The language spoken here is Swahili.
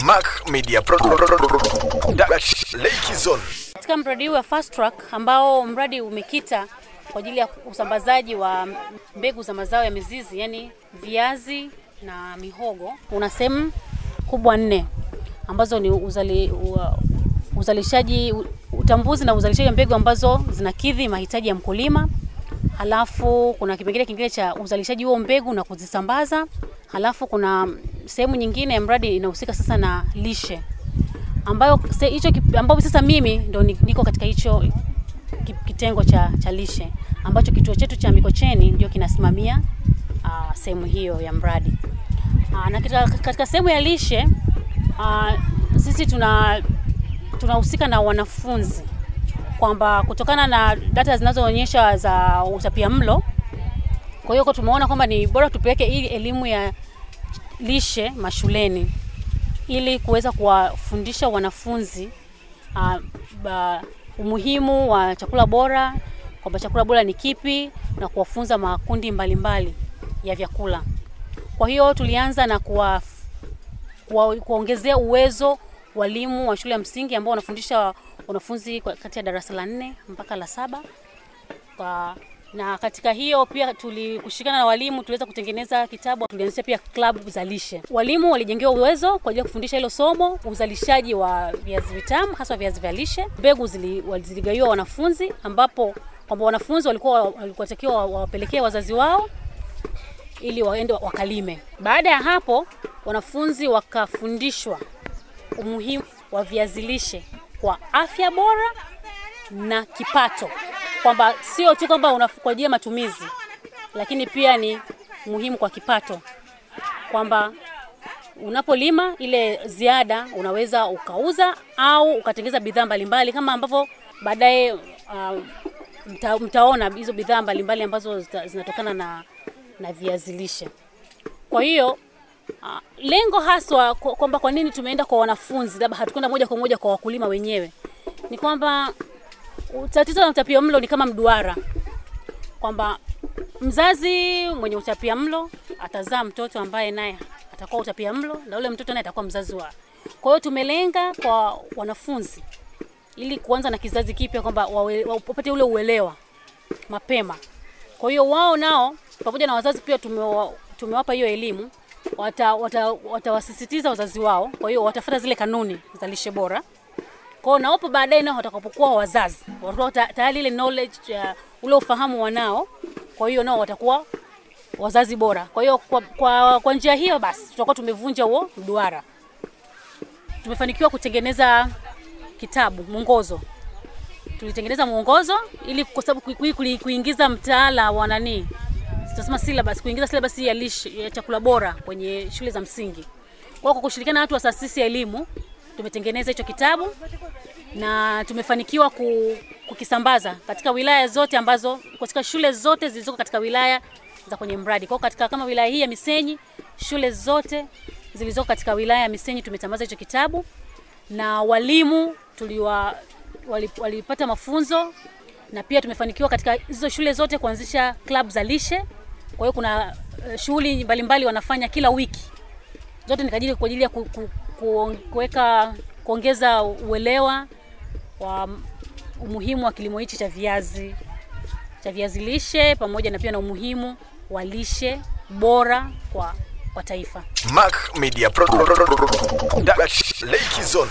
Mac Media Pro Lake Zone. Katika mradi huu wa Fast Track ambao mradi umekita kwa ajili ya usambazaji wa mbegu za mazao ya mizizi, yani viazi na mihogo, una sehemu kubwa nne ambazo ni uzali, uzalishaji, utambuzi na uzalishaji wa mbegu ambazo zinakidhi mahitaji ya mkulima. Halafu kuna kipengele kingine cha uzalishaji huo mbegu na kuzisambaza. Halafu kuna sehemu nyingine ya mradi inahusika sasa na lishe ambayo hicho ambapo sasa mimi ndo niko katika hicho kitengo cha, cha lishe ambacho kituo chetu cha Mikocheni ndio kinasimamia uh, sehemu hiyo ya mradi. Uh, na katika, katika sehemu ya lishe uh, sisi tuna tunahusika na wanafunzi kwamba kutokana na data zinazoonyesha za utapia mlo, kwa hiyo tumeona kwamba ni bora tupeleke ili elimu ya lishe mashuleni ili kuweza kuwafundisha wanafunzi uh, umuhimu wa chakula bora, kwamba chakula bora ni kipi na kuwafunza makundi mbalimbali mbali ya vyakula. Kwa hiyo tulianza na kuwa, kuwa, kuongezea uwezo walimu wa shule ya msingi ambao wanafundisha wanafunzi kati ya darasa la nne mpaka la saba kwa na katika hiyo pia tulikushirikiana na walimu tuliweza kutengeneza kitabu. Tulianzisha pia klabu za lishe. Walimu walijengewa uwezo kwa ajili ya kufundisha hilo somo, uzalishaji wa viazi vitamu, hasa viazi vya lishe. Mbegu ziligaiwa wanafunzi, ambapo kwamba wanafunzi walikuwa walikuwatakiwa wawapelekee wazazi wao ili waende wakalime. Baada ya hapo, wanafunzi wakafundishwa umuhimu wa viazi lishe kwa afya bora na kipato kwamba sio tu kwamba kwa ajili ya matumizi, lakini pia ni muhimu kwa kipato, kwamba unapolima ile ziada unaweza ukauza au ukatengeza bidhaa mbalimbali, kama ambavyo baadaye uh, mta, mtaona hizo bidhaa mbalimbali ambazo zinatokana na, na viazi lishe. Kwa hiyo uh, lengo haswa kwamba kwa nini tumeenda kwa wanafunzi, labda hatukwenda moja kwa moja kwa wakulima wenyewe, ni kwamba tatizo la utapia mlo ni kama mduara, kwamba mzazi mwenye utapia mlo atazaa mtoto ambaye naye atakuwa utapia mlo na ule mtoto naye atakuwa mzazi wa. Kwa hiyo tumelenga kwa wanafunzi ili kuanza na kizazi kipya, kwamba wapate ule uelewa mapema. Kwa hiyo wao nao pamoja na wazazi pia tumewa, tumewapa hiyo elimu, watawasisitiza wata, wata wazazi wao, kwa hiyo watafuata zile kanuni za lishe bora kwao na wapo baadaye nao watakapokuwa wazazi watakuwa tayari ile knowledge uh, ule ufahamu wanao, kwa hiyo nao watakuwa wazazi bora. Kwa hiyo kwa, kwa, kwa njia hiyo basi tutakuwa tumevunja huo mduara. Tumefanikiwa kutengeneza kitabu mwongozo, tulitengeneza mwongozo ili kwa sababu kuingiza mtaala wa nani, tunasema syllabus, kuingiza syllabus ya lishe ya chakula bora kwenye shule za msingi. Kwa kwa kushirikiana na watu wa taasisi ya elimu tumetengeneza hicho kitabu na tumefanikiwa kukisambaza katika wilaya zote ambazo katika shule zote zilizoko katika wilaya za kwenye mradi. Kwa katika kama wilaya hii ya Misenyi, shule zote zilizoko katika wilaya ya Misenyi tumetambaza hicho kitabu na walimu tuliwa walipata mafunzo na pia tumefanikiwa katika hizo shule zote kuanzisha club za lishe. Kwa hiyo kuna uh, shughuli mbalimbali wanafanya kila wiki, zote ni kwa ajili ya kuweka kuongeza uelewa wa umuhimu wa kilimo hichi cha viazi cha viazi lishe pamoja na pia na umuhimu wa lishe bora kwa, kwa taifa. Mac Media Pro Lake Zone.